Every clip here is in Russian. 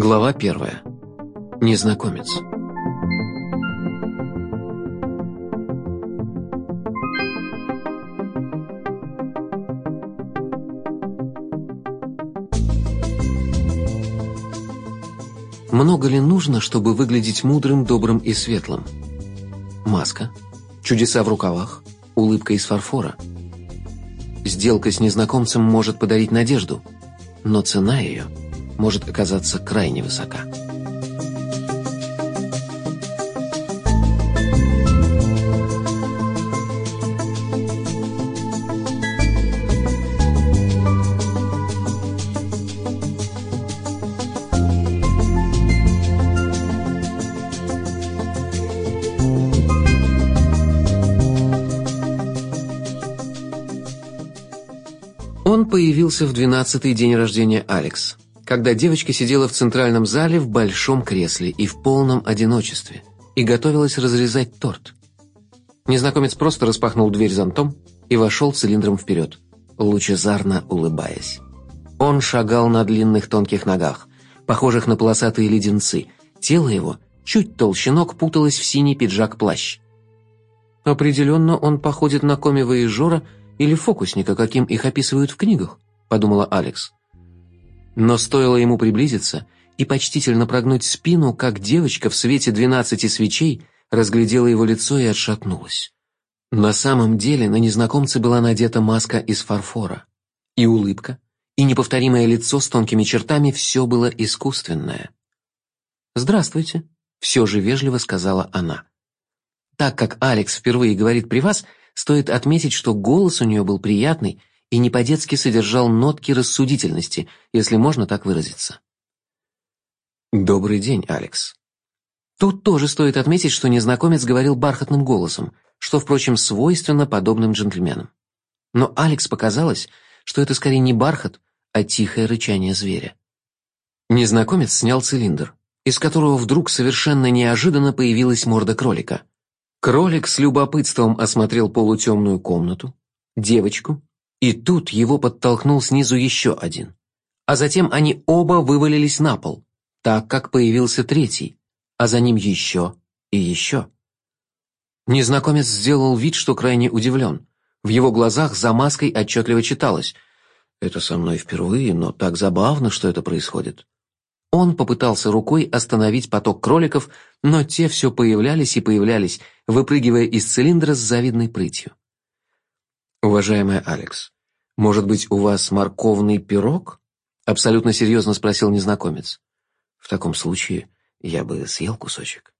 Глава первая. Незнакомец. Много ли нужно, чтобы выглядеть мудрым, добрым и светлым? Маска, чудеса в рукавах, улыбка из фарфора. Сделка с незнакомцем может подарить надежду, но цена ее может оказаться крайне высока. Он появился в двенадцатый день рождения Алекс, когда девочка сидела в центральном зале в большом кресле и в полном одиночестве и готовилась разрезать торт. Незнакомец просто распахнул дверь зонтом и вошел цилиндром вперед, лучезарно улыбаясь. Он шагал на длинных тонких ногах, похожих на полосатые леденцы. Тело его, чуть толще ног, путалось в синий пиджак-плащ. Определенно он походит на коми-воежора или фокусника, каким их описывают в книгах, подумала Алекс. Но стоило ему приблизиться и почтительно прогнуть спину, как девочка в свете двенадцати свечей разглядела его лицо и отшатнулась. На самом деле на незнакомце была надета маска из фарфора. И улыбка, и неповторимое лицо с тонкими чертами все было искусственное. «Здравствуйте», — все же вежливо сказала она. Так как Алекс впервые говорит при вас, Стоит отметить, что голос у нее был приятный и не по-детски содержал нотки рассудительности, если можно так выразиться. «Добрый день, Алекс». Тут тоже стоит отметить, что незнакомец говорил бархатным голосом, что, впрочем, свойственно подобным джентльменам. Но Алекс показалось, что это скорее не бархат, а тихое рычание зверя. Незнакомец снял цилиндр, из которого вдруг совершенно неожиданно появилась морда кролика – Кролик с любопытством осмотрел полутемную комнату, девочку, и тут его подтолкнул снизу еще один. А затем они оба вывалились на пол, так как появился третий, а за ним еще и еще. Незнакомец сделал вид, что крайне удивлен. В его глазах за маской отчетливо читалось «Это со мной впервые, но так забавно, что это происходит». Он попытался рукой остановить поток кроликов, но те все появлялись и появлялись, выпрыгивая из цилиндра с завидной прытью. «Уважаемая Алекс, может быть, у вас морковный пирог?» Абсолютно серьезно спросил незнакомец. «В таком случае я бы съел кусочек».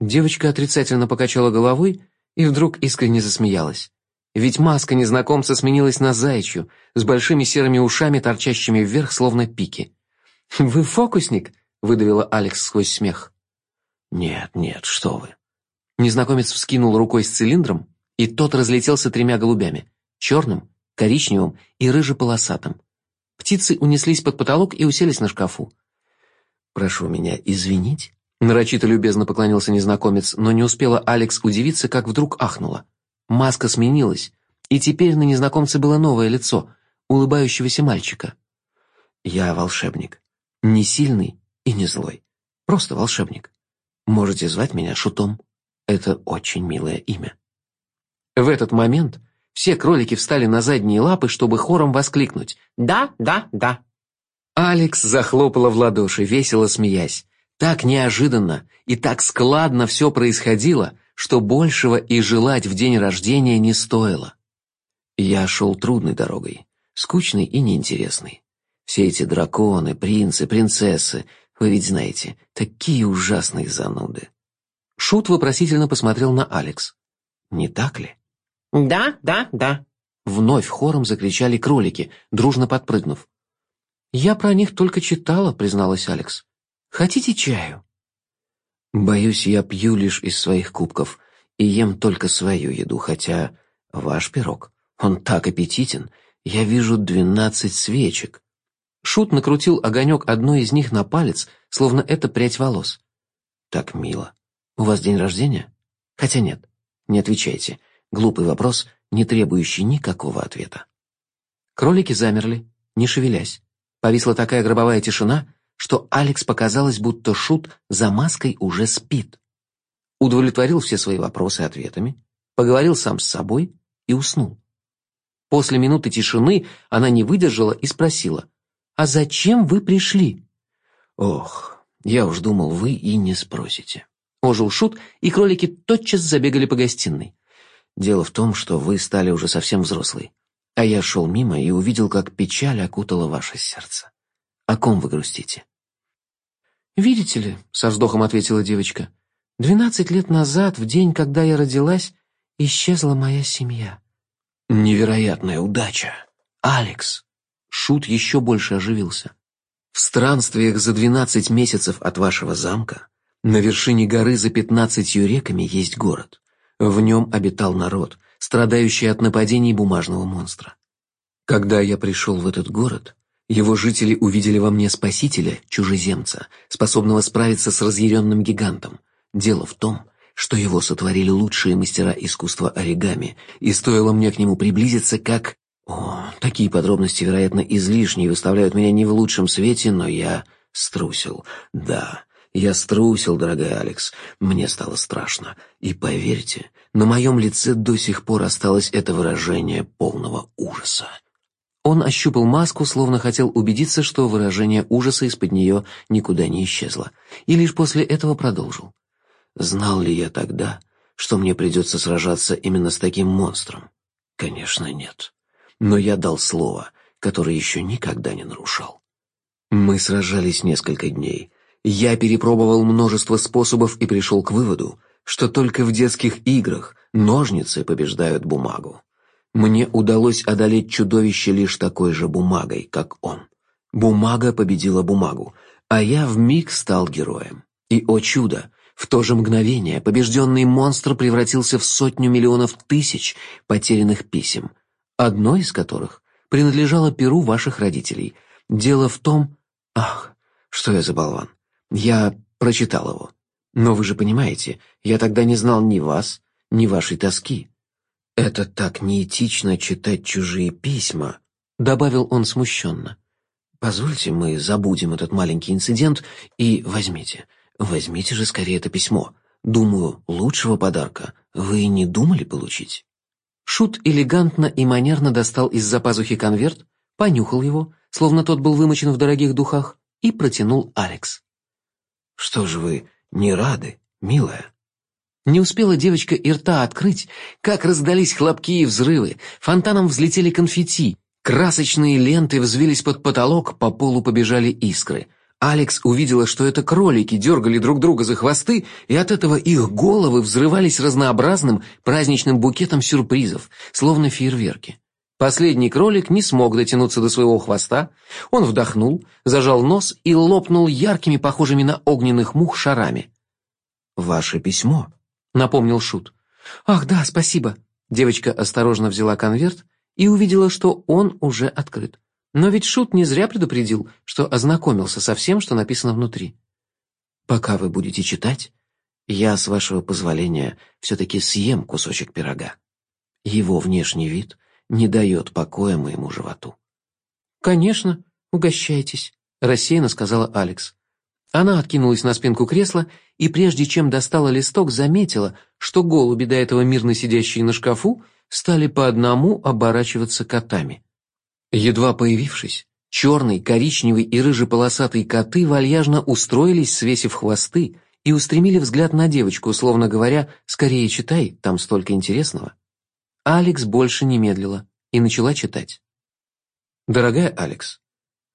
Девочка отрицательно покачала головой и вдруг искренне засмеялась. Ведь маска незнакомца сменилась на заячью, с большими серыми ушами, торчащими вверх, словно пики. «Вы фокусник?» — выдавила Алекс сквозь смех. «Нет, нет, что вы». Незнакомец вскинул рукой с цилиндром, и тот разлетелся тремя голубями — черным, коричневым и рыжеполосатым. Птицы унеслись под потолок и уселись на шкафу. «Прошу меня извинить», — нарочито любезно поклонился незнакомец, но не успела Алекс удивиться, как вдруг ахнула. Маска сменилась, и теперь на незнакомце было новое лицо, улыбающегося мальчика. «Я волшебник. Не сильный и не злой. Просто волшебник. Можете звать меня Шутом. Это очень милое имя. В этот момент все кролики встали на задние лапы, чтобы хором воскликнуть «Да, да, да». Алекс захлопала в ладоши, весело смеясь. Так неожиданно и так складно все происходило, что большего и желать в день рождения не стоило. Я шел трудной дорогой, скучной и неинтересной. Все эти драконы, принцы, принцессы, вы ведь знаете, такие ужасные зануды. Шут вопросительно посмотрел на Алекс. Не так ли? Да, да, да. Вновь хором закричали кролики, дружно подпрыгнув. «Я про них только читала», — призналась Алекс. «Хотите чаю?» «Боюсь, я пью лишь из своих кубков и ем только свою еду, хотя ваш пирог, он так аппетитен, я вижу двенадцать свечек». Шут накрутил огонек одной из них на палец, словно это прядь волос. «Так мило. У вас день рождения?» «Хотя нет, не отвечайте. Глупый вопрос, не требующий никакого ответа». Кролики замерли, не шевелясь. Повисла такая гробовая тишина, что Алекс показалось, будто Шут за маской уже спит. Удовлетворил все свои вопросы ответами, поговорил сам с собой и уснул. После минуты тишины она не выдержала и спросила, «А зачем вы пришли?» «Ох, я уж думал, вы и не спросите». Ожил Шут, и кролики тотчас забегали по гостиной. «Дело в том, что вы стали уже совсем взрослой, а я шел мимо и увидел, как печаль окутала ваше сердце. О ком вы грустите?» «Видите ли», — со вздохом ответила девочка, «двенадцать лет назад, в день, когда я родилась, исчезла моя семья». «Невероятная удача! Алекс!» Шут еще больше оживился. «В странствиях за двенадцать месяцев от вашего замка на вершине горы за пятнадцатью реками есть город. В нем обитал народ, страдающий от нападений бумажного монстра. Когда я пришел в этот город, его жители увидели во мне спасителя, чужеземца, способного справиться с разъяренным гигантом. Дело в том, что его сотворили лучшие мастера искусства оригами, и стоило мне к нему приблизиться, как... О, такие подробности, вероятно, излишние, выставляют меня не в лучшем свете, но я струсил. Да, я струсил, дорогая Алекс. Мне стало страшно. И поверьте, на моем лице до сих пор осталось это выражение полного ужаса. Он ощупал маску, словно хотел убедиться, что выражение ужаса из-под нее никуда не исчезло, и лишь после этого продолжил. «Знал ли я тогда, что мне придется сражаться именно с таким монстром? Конечно, нет. Но я дал слово, которое еще никогда не нарушал. Мы сражались несколько дней. Я перепробовал множество способов и пришел к выводу, что только в детских играх ножницы побеждают бумагу. Мне удалось одолеть чудовище лишь такой же бумагой, как он. Бумага победила бумагу, а я вмиг стал героем. И, о чудо, в то же мгновение побежденный монстр превратился в сотню миллионов тысяч потерянных писем, одно из которых принадлежало перу ваших родителей. Дело в том... Ах, что я за болван. Я прочитал его. Но вы же понимаете, я тогда не знал ни вас, ни вашей тоски. «Это так неэтично читать чужие письма», — добавил он смущенно. «Позвольте, мы забудем этот маленький инцидент и возьмите, возьмите же скорее это письмо. Думаю, лучшего подарка вы не думали получить?» Шут элегантно и манерно достал из-за пазухи конверт, понюхал его, словно тот был вымочен в дорогих духах, и протянул Алекс. «Что же вы не рады, милая?» Не успела девочка и рта открыть, как раздались хлопки и взрывы, фонтаном взлетели конфетти, красочные ленты взвились под потолок, по полу побежали искры. Алекс увидела, что это кролики дергали друг друга за хвосты, и от этого их головы взрывались разнообразным праздничным букетом сюрпризов, словно фейерверки. Последний кролик не смог дотянуться до своего хвоста, он вдохнул, зажал нос и лопнул яркими, похожими на огненных мух, шарами. «Ваше письмо», — напомнил Шут. «Ах, да, спасибо». Девочка осторожно взяла конверт и увидела, что он уже открыт. Но ведь Шут не зря предупредил, что ознакомился со всем, что написано внутри. «Пока вы будете читать, я, с вашего позволения, все-таки съем кусочек пирога. Его внешний вид не дает покоя моему животу». «Конечно, угощайтесь», — рассеянно сказала Алекс. Она откинулась на спинку кресла и прежде чем достала листок, заметила, что голуби, до этого мирно сидящие на шкафу, стали по одному оборачиваться котами. Едва появившись, черный, коричневый и рыжеполосатый коты вальяжно устроились, свесив хвосты, и устремили взгляд на девочку, словно говоря «скорее читай, там столько интересного». Алекс больше не медлила и начала читать. «Дорогая Алекс,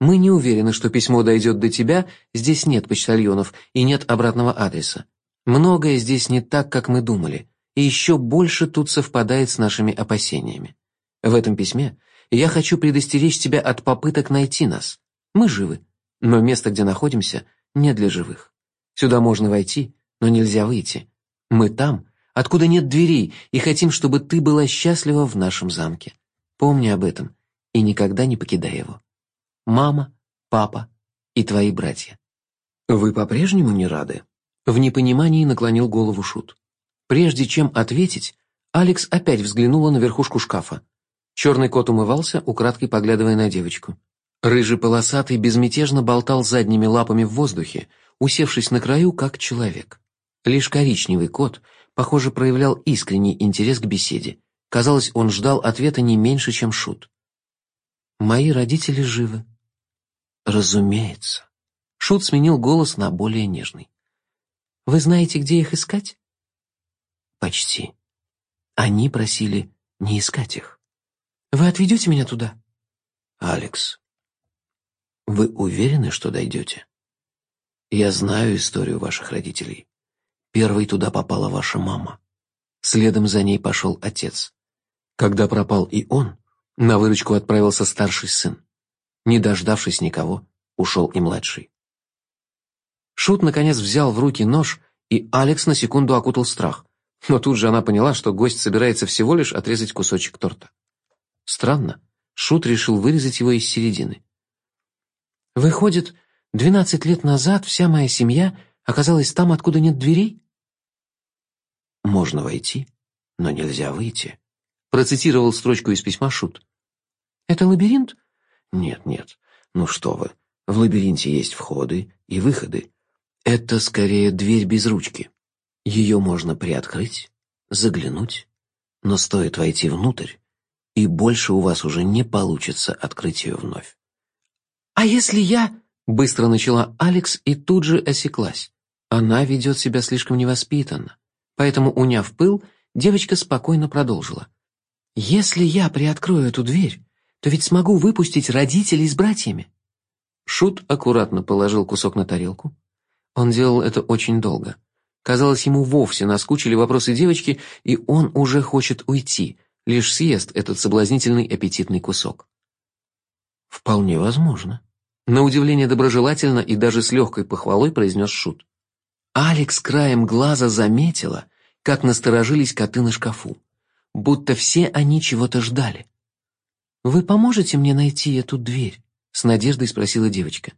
мы не уверены, что письмо дойдет до тебя, здесь нет почтальонов и нет обратного адреса. Многое здесь не так, как мы думали, и еще больше тут совпадает с нашими опасениями. В этом письме я хочу предостеречь тебя от попыток найти нас. Мы живы, но место, где находимся, не для живых. Сюда можно войти, но нельзя выйти. Мы там, откуда нет дверей, и хотим, чтобы ты была счастлива в нашем замке. Помни об этом и никогда не покидай его мама, папа и твои братья. Вы по-прежнему не рады? В непонимании наклонил голову Шут. Прежде чем ответить, Алекс опять взглянула на верхушку шкафа. Черный кот умывался, украдкой поглядывая на девочку. Рыжий полосатый безмятежно болтал задними лапами в воздухе, усевшись на краю, как человек. Лишь коричневый кот, похоже, проявлял искренний интерес к беседе. Казалось, он ждал ответа не меньше, чем шут. «Мои родители живы». «Разумеется». Шут сменил голос на более нежный. «Вы знаете, где их искать?» «Почти. Они просили не искать их». «Вы отведете меня туда?» «Алекс, вы уверены, что дойдете? Я знаю историю ваших родителей. Первой туда попала ваша мама. Следом за ней пошел отец. Когда пропал и он, на выручку отправился старший сын. Не дождавшись никого, ушел и младший. Шут, наконец, взял в руки нож, и Алекс на секунду окутал страх. Но тут же она поняла, что гость собирается всего лишь отрезать кусочек торта. Странно, Шут решил вырезать его из середины. Выходит, двенадцать лет назад вся моя семья оказалась там, откуда нет дверей? Можно войти, но нельзя выйти. Процитировал строчку из письма Шут. Это лабиринт? Нет, нет. Ну что вы, в лабиринте есть входы и выходы. Это скорее дверь без ручки. Ее можно приоткрыть, заглянуть, но стоит войти внутрь, и больше у вас уже не получится открыть ее вновь. «А если я...» — быстро начала Алекс и тут же осеклась. Она ведет себя слишком невоспитанно. Поэтому, уняв пыл, девочка спокойно продолжила. «Если я приоткрою эту дверь, то ведь смогу выпустить родителей с братьями». Шут аккуратно положил кусок на тарелку. Он делал это очень долго. Казалось, ему вовсе наскучили вопросы девочки, и он уже хочет уйти, лишь съест этот соблазнительный аппетитный кусок. «Вполне возможно». На удивление доброжелательно и даже с легкой похвалой произнес Шут. Алекс краем глаза заметила, как насторожились коты на шкафу, будто все они чего-то ждали. «Вы поможете мне найти эту дверь?» — с надеждой спросила девочка.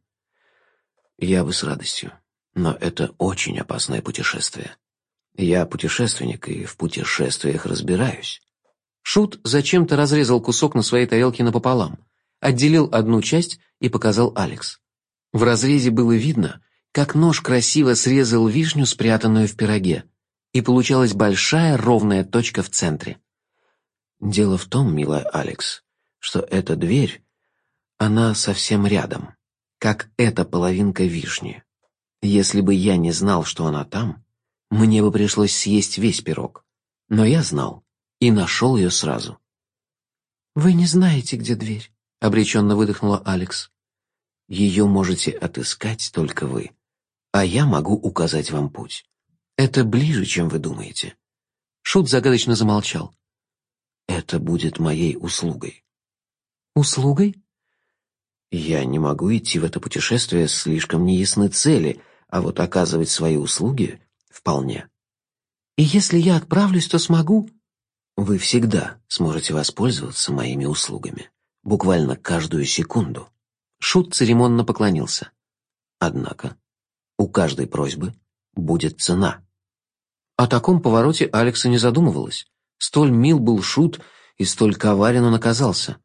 «Я бы с радостью, но это очень опасное путешествие. Я путешественник и в путешествиях разбираюсь». Шут зачем-то разрезал кусок на своей тарелке напополам — отделил одну часть и показал Алекс. В разрезе было видно, как нож красиво срезал вишню, спрятанную в пироге, и получалась большая ровная точка в центре. Дело в том, милая Алекс, что эта дверь, она совсем рядом, как эта половинка вишни. Если бы я не знал, что она там, мне бы пришлось съесть весь пирог. Но я знал и нашел ее сразу. «Вы не знаете, где дверь?» обреченно выдохнула Алекс. Ее можете отыскать только вы, а я могу указать вам путь. Это ближе, чем вы думаете. Шут загадочно замолчал. Это будет моей услугой. Услугой? Я не могу идти в это путешествие, слишком неясны цели, а вот оказывать свои услуги вполне. И если я отправлюсь, то смогу? Вы всегда сможете воспользоваться моими услугами буквально каждую секунду. Шут церемонно поклонился. Однако у каждой просьбы будет цена. О таком повороте Алекса не задумывалась. Столь мил был Шут, и столь коварен он оказался.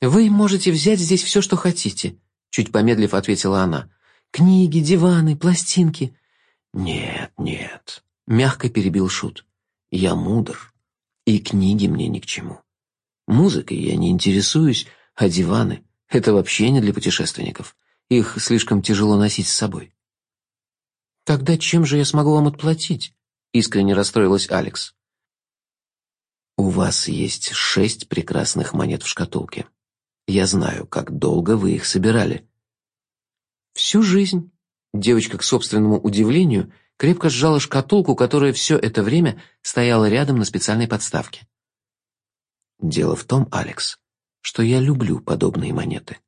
«Вы можете взять здесь все, что хотите», — чуть помедлив ответила она. «Книги, диваны, пластинки». «Нет, нет», — мягко перебил Шут. «Я мудр, и книги мне ни к чему. Музыкой я не интересуюсь, а диваны — это вообще не для путешественников. Их слишком тяжело носить с собой. «Тогда чем же я смогу вам отплатить?» — искренне расстроилась Алекс. «У вас есть шесть прекрасных монет в шкатулке. Я знаю, как долго вы их собирали». «Всю жизнь». Девочка, к собственному удивлению, крепко сжала шкатулку, которая все это время стояла рядом на специальной подставке. Дело в том, Алекс, что я люблю подобные монеты.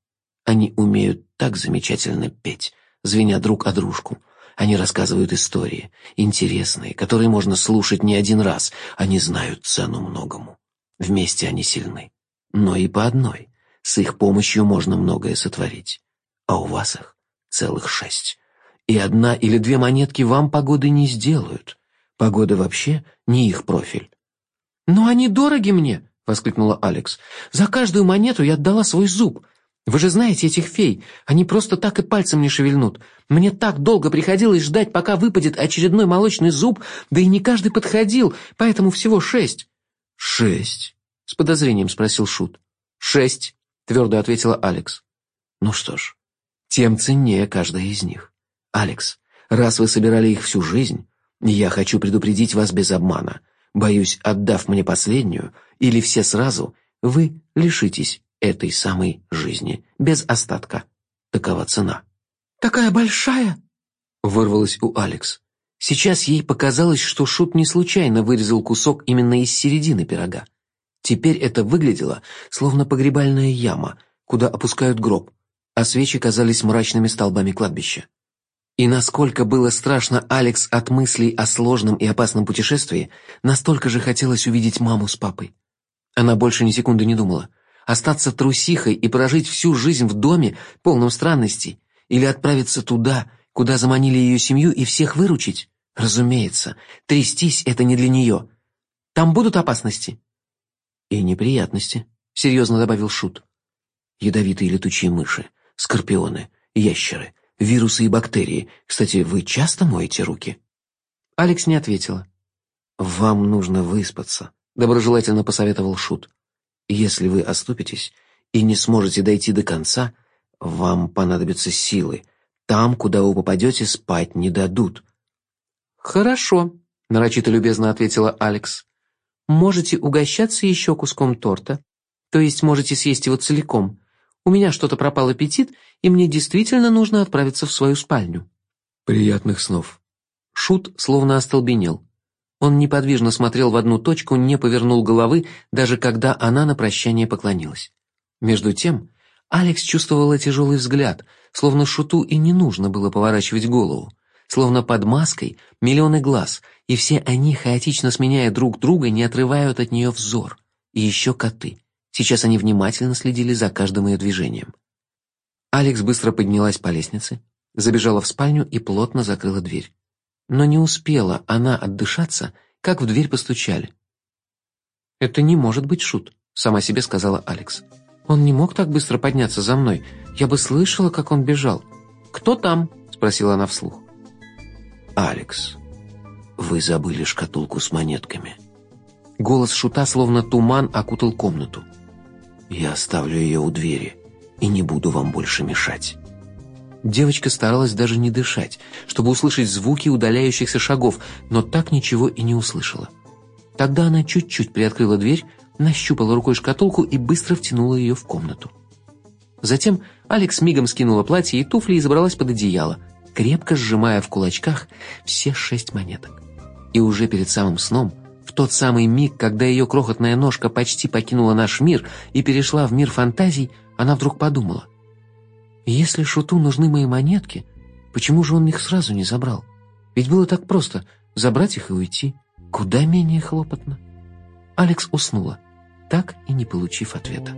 Они умеют так замечательно петь, звеня друг о дружку. Они рассказывают истории, интересные, которые можно слушать не один раз. Они знают цену многому. Вместе они сильны. Но и по одной. С их помощью можно многое сотворить. А у вас их целых шесть. И одна или две монетки вам погоды не сделают. Погода вообще не их профиль. «Но они дороги мне!» — воскликнула Алекс. «За каждую монету я отдала свой зуб. Вы же знаете этих фей, они просто так и пальцем не шевельнут. Мне так долго приходилось ждать, пока выпадет очередной молочный зуб, да и не каждый подходил, поэтому всего шесть». «Шесть?» — с подозрением спросил Шут. «Шесть», — твердо ответила Алекс. «Ну что ж, тем ценнее каждая из них. Алекс, раз вы собирали их всю жизнь, я хочу предупредить вас без обмана. Боюсь, отдав мне последнюю, или все сразу, вы лишитесь этой самой жизни, без остатка. Такова цена». «Такая большая?» — вырвалась у Алекс. Сейчас ей показалось, что Шут не случайно вырезал кусок именно из середины пирога. Теперь это выглядело, словно погребальная яма, куда опускают гроб, а свечи казались мрачными столбами кладбища. И насколько было страшно Алекс от мыслей о сложном и опасном путешествии, настолько же хотелось увидеть маму с папой. Она больше ни секунды не думала. Остаться трусихой и прожить всю жизнь в доме, полном странностей, или отправиться туда, куда заманили ее семью и всех выручить? Разумеется, трястись — это не для нее. Там будут опасности? «И неприятности», — серьезно добавил Шут. «Ядовитые летучие мыши, скорпионы, ящеры, вирусы и бактерии. Кстати, вы часто моете руки?» Алекс не ответила. «Вам нужно выспаться», — доброжелательно посоветовал Шут. «Если вы оступитесь и не сможете дойти до конца, вам понадобятся силы. Там, куда вы попадете, спать не дадут». «Хорошо», — нарочито любезно ответила Алекс. Можете угощаться еще куском торта. То есть можете съесть его целиком. У меня что-то пропал аппетит, и мне действительно нужно отправиться в свою спальню». «Приятных снов». Шут словно остолбенел. Он неподвижно смотрел в одну точку, не повернул головы, даже когда она на прощание поклонилась. Между тем, Алекс чувствовала тяжелый взгляд, словно Шуту и не нужно было поворачивать голову. Словно под маской миллионы глаз, и все они, хаотично сменяя друг друга, не отрывают от нее взор. И еще коты. Сейчас они внимательно следили за каждым ее движением. Алекс быстро поднялась по лестнице, забежала в спальню и плотно закрыла дверь. Но не успела она отдышаться, как в дверь постучали. «Это не может быть Шут», — сама себе сказала Алекс. «Он не мог так быстро подняться за мной. Я бы слышала, как он бежал». «Кто там?» — спросила она вслух. «Алекс, вы забыли шкатулку с монетками». Голос Шута словно туман окутал комнату. «Я оставлю ее у двери и не буду вам больше мешать». Девочка старалась даже не дышать, чтобы услышать звуки удаляющихся шагов, но так ничего и не услышала. Тогда она чуть-чуть приоткрыла дверь, нащупала рукой шкатулку и быстро втянула ее в комнату. Затем Алекс мигом скинула платье и туфли и забралась под одеяло – крепко сжимая в кулачках все шесть монеток. И уже перед самым сном, в тот самый миг, когда ее крохотная ножка почти покинула наш мир и перешла в мир фантазий, она вдруг подумала. «Если Шуту нужны мои монетки, почему же он их сразу не забрал? Ведь было так просто — забрать их и уйти. Куда менее хлопотно». Алекс уснула, так и не получив ответа.